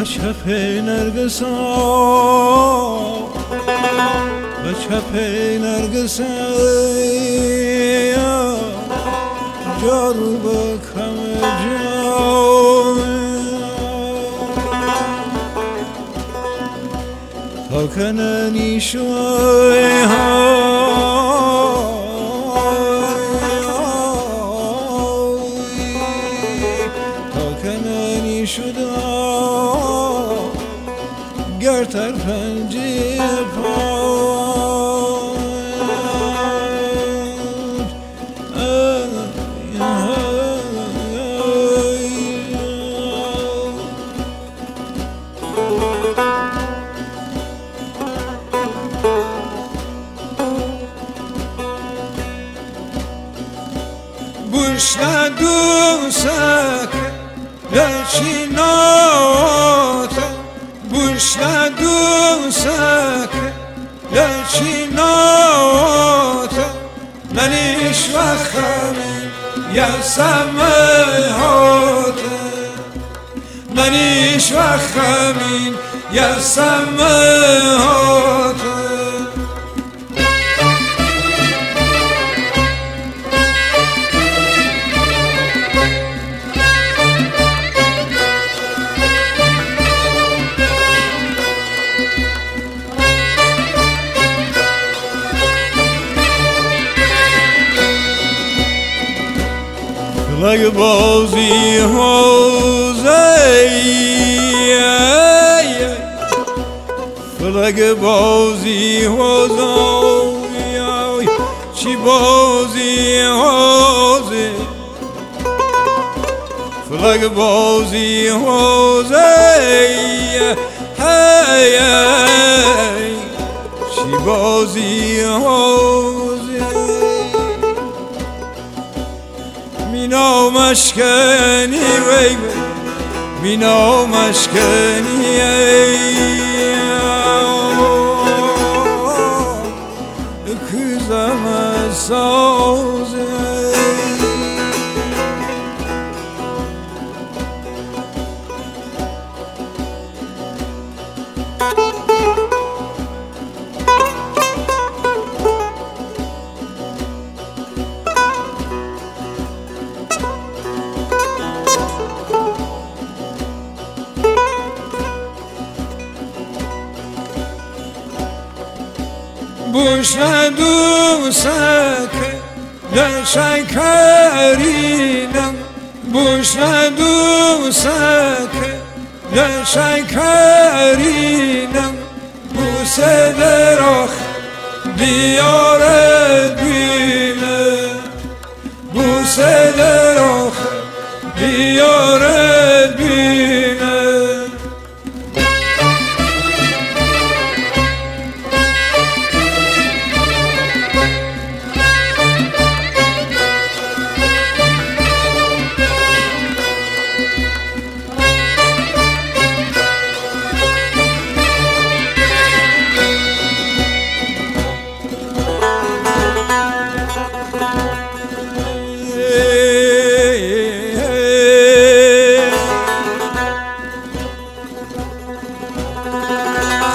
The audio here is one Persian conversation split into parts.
به چپ نرگسا به چپ نرگسا جارو بکم جام تا کننی شوی تا Bush na dusak لچینات بوش ندوسک لچینات منیش وخمی یسمهات منیش وخمی یسمهات like ballsy Jose like a ballsy Jose She ballsy Jose like a ballsy Hey, she ballsy مینا مشکنی وی مینا مشکنی کزم بوش ندوسک لشکرینم بوش ندوسک لشکرینم بوسه درخ بیارد بینه بوسه درخ بیارد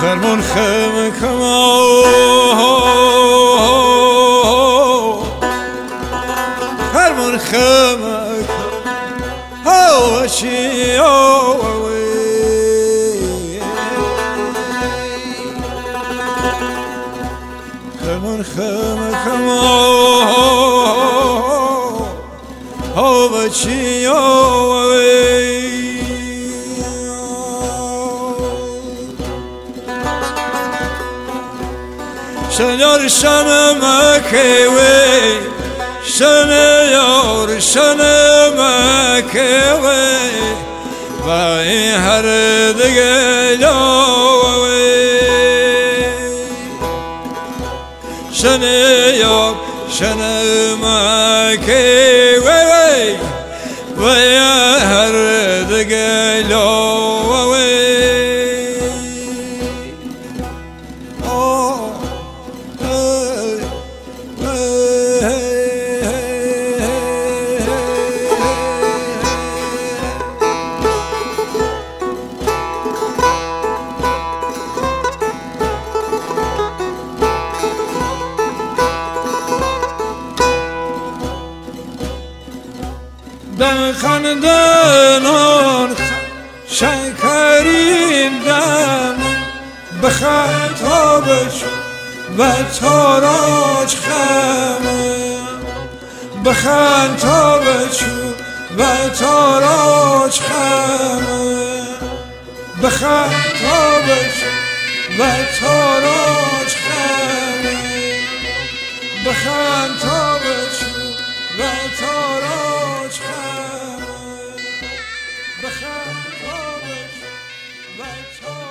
خرمون خم كما آه، خرمون خم آه، هو شي خرمون خم كما هو شي Señor, saname que ve, Señor, saname que ve, va a hacer de gelo. Señor, saname que ve, خندنان شکرین دم به خطابش و تاراج خمه به خطابش و تاراج خمه به خطابش و تاراج خمه به خطابش و تاراج خمه rights home.